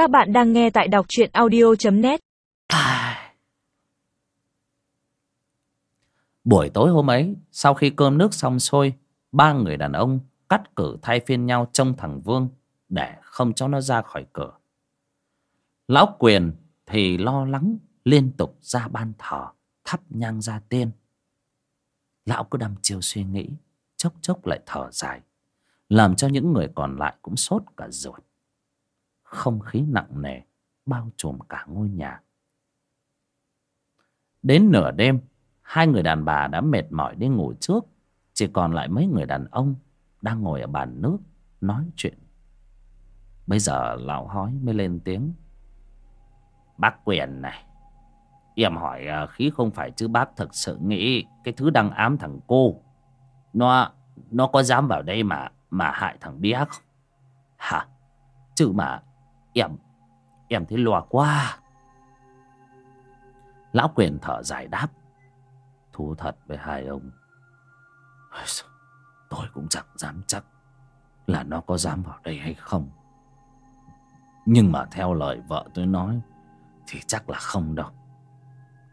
Các bạn đang nghe tại đọc truyện audio.net Buổi tối hôm ấy, sau khi cơm nước xong sôi ba người đàn ông cắt cử thay phiên nhau trông thằng Vương để không cho nó ra khỏi cửa. Lão Quyền thì lo lắng liên tục ra ban thờ, thắp nhang ra tiên. Lão cứ đăm chiêu suy nghĩ, chốc chốc lại thở dài, làm cho những người còn lại cũng sốt cả ruột. Không khí nặng nề bao trùm cả ngôi nhà. Đến nửa đêm, hai người đàn bà đã mệt mỏi đi ngủ trước. Chỉ còn lại mấy người đàn ông đang ngồi ở bàn nước nói chuyện. Bây giờ lão hói mới lên tiếng. Bác Quyền này, em hỏi à, khí không phải chứ bác thực sự nghĩ cái thứ đang ám thằng cô. Nó, nó có dám vào đây mà mà hại thằng bé không? Hả? Chứ mà em, em thấy lo quá. Lão Quyền thở dài đáp. Thú thật với hai ông. Tôi cũng chẳng dám chắc là nó có dám vào đây hay không. Nhưng mà theo lời vợ tôi nói thì chắc là không đâu.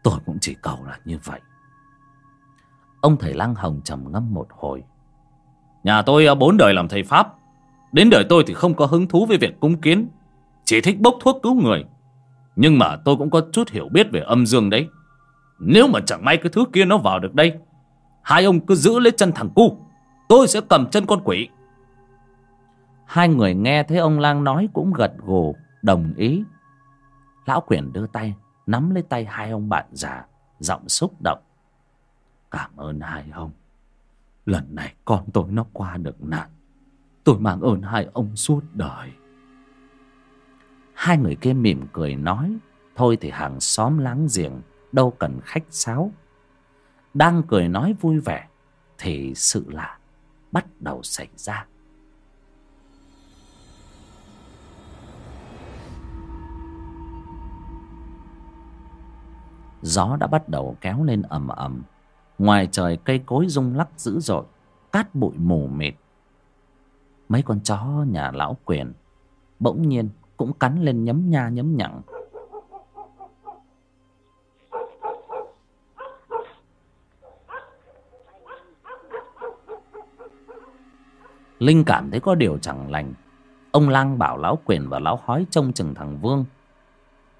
Tôi cũng chỉ cầu là như vậy. Ông thầy lang hồng trầm ngâm một hồi. Nhà tôi bốn đời làm thầy pháp. Đến đời tôi thì không có hứng thú với việc cúng kiến chỉ thích bốc thuốc cứu người. Nhưng mà tôi cũng có chút hiểu biết về âm dương đấy. Nếu mà chẳng may cái thứ kia nó vào được đây, Hai ông cứ giữ lấy chân thằng cu, Tôi sẽ cầm chân con quỷ. Hai người nghe thấy ông lang nói cũng gật gù, Đồng ý. Lão quyển đưa tay, Nắm lấy tay hai ông bạn già, Giọng xúc động. Cảm ơn hai ông. Lần này con tôi nó qua được nạn. Tôi mang ơn hai ông suốt đời. Hai người kia mỉm cười nói, Thôi thì hàng xóm láng giềng, đâu cần khách sáo. Đang cười nói vui vẻ, thì sự lạ bắt đầu xảy ra. Gió đã bắt đầu kéo lên ầm ầm. Ngoài trời cây cối rung lắc dữ dội, cát bụi mù mịt. Mấy con chó nhà lão quyền bỗng nhiên cũng cắn lên nhấm nha nhấm nhặng Linh cảm thấy có điều chẳng lành. Ông lang bảo lão quyền và lão hói trông chừng thằng Vương.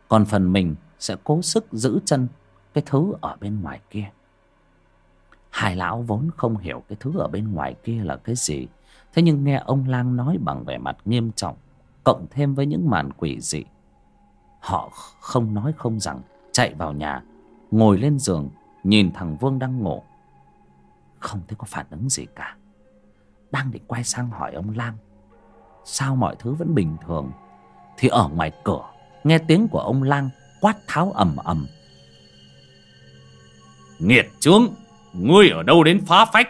Còn phần mình sẽ cố sức giữ chân Cái thứ ở bên ngoài kia. Hai lão vốn không hiểu cái thứ ở bên ngoài kia là cái gì. Thế nhưng nghe ông lang nói bằng vẻ mặt nghiêm trọng Cộng thêm với những màn quỷ dị. Họ không nói không rằng, Chạy vào nhà, Ngồi lên giường, Nhìn thằng Vương đang ngủ. Không thấy có phản ứng gì cả. Đang định quay sang hỏi ông lang sao mọi thứ vẫn bình thường? Thì ở ngoài cửa, nghe tiếng của ông lang quát tháo ầm ầm. Nghiệt chướng, ngươi ở đâu đến phá phách?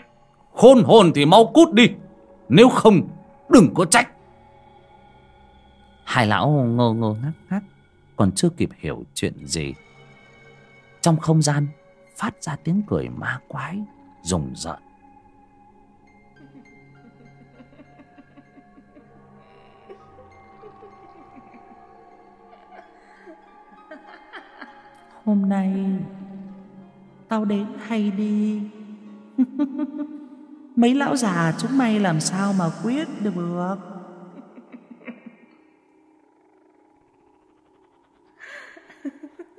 Khôn hồn thì mau cút đi, nếu không đừng có trách hai lão ngơ ngơ ngác ngác, còn chưa kịp hiểu chuyện gì. Trong không gian, phát ra tiếng cười ma quái, rùng rợn. Hôm nay, tao đến hay đi? Mấy lão già chúng mày làm sao mà quyết được?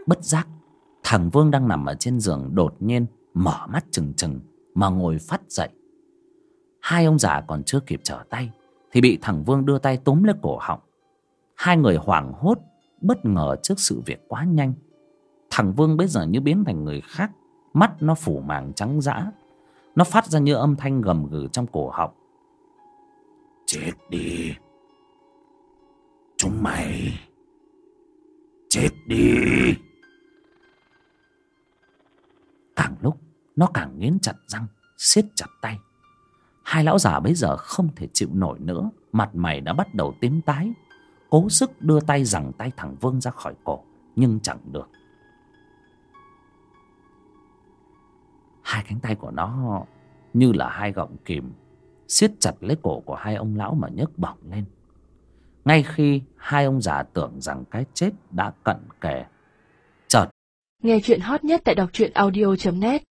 Bất giác, thằng vương đang nằm ở trên giường đột nhiên mở mắt trừng trừng mà ngồi phát dậy. Hai ông già còn chưa kịp trở tay thì bị thằng vương đưa tay túm lấy cổ họng. Hai người hoảng hốt, bất ngờ trước sự việc quá nhanh. Thằng Vương bây giờ như biến thành người khác, Mắt nó phủ màng trắng dã. Nó phát ra như âm thanh gầm gừ trong cổ họng. Chết đi. Chúng mày. Chết đi. Nó càng nghiến chặt răng, siết chặt tay. Hai lão già bây giờ không thể chịu nổi nữa, Mặt mày đã bắt đầu tím tái. Cố sức đưa tay giằng tay thằng Vương ra khỏi cổ, Nhưng chẳng được. Hai cánh tay của nó như là hai gọng kìm, siết chặt lấy cổ của hai ông lão mà nhấc bỏng lên. Ngay khi hai ông già tưởng rằng cái chết đã cận kề, chợt Nghe chuyện hot nhất tại đọc truyện audio.net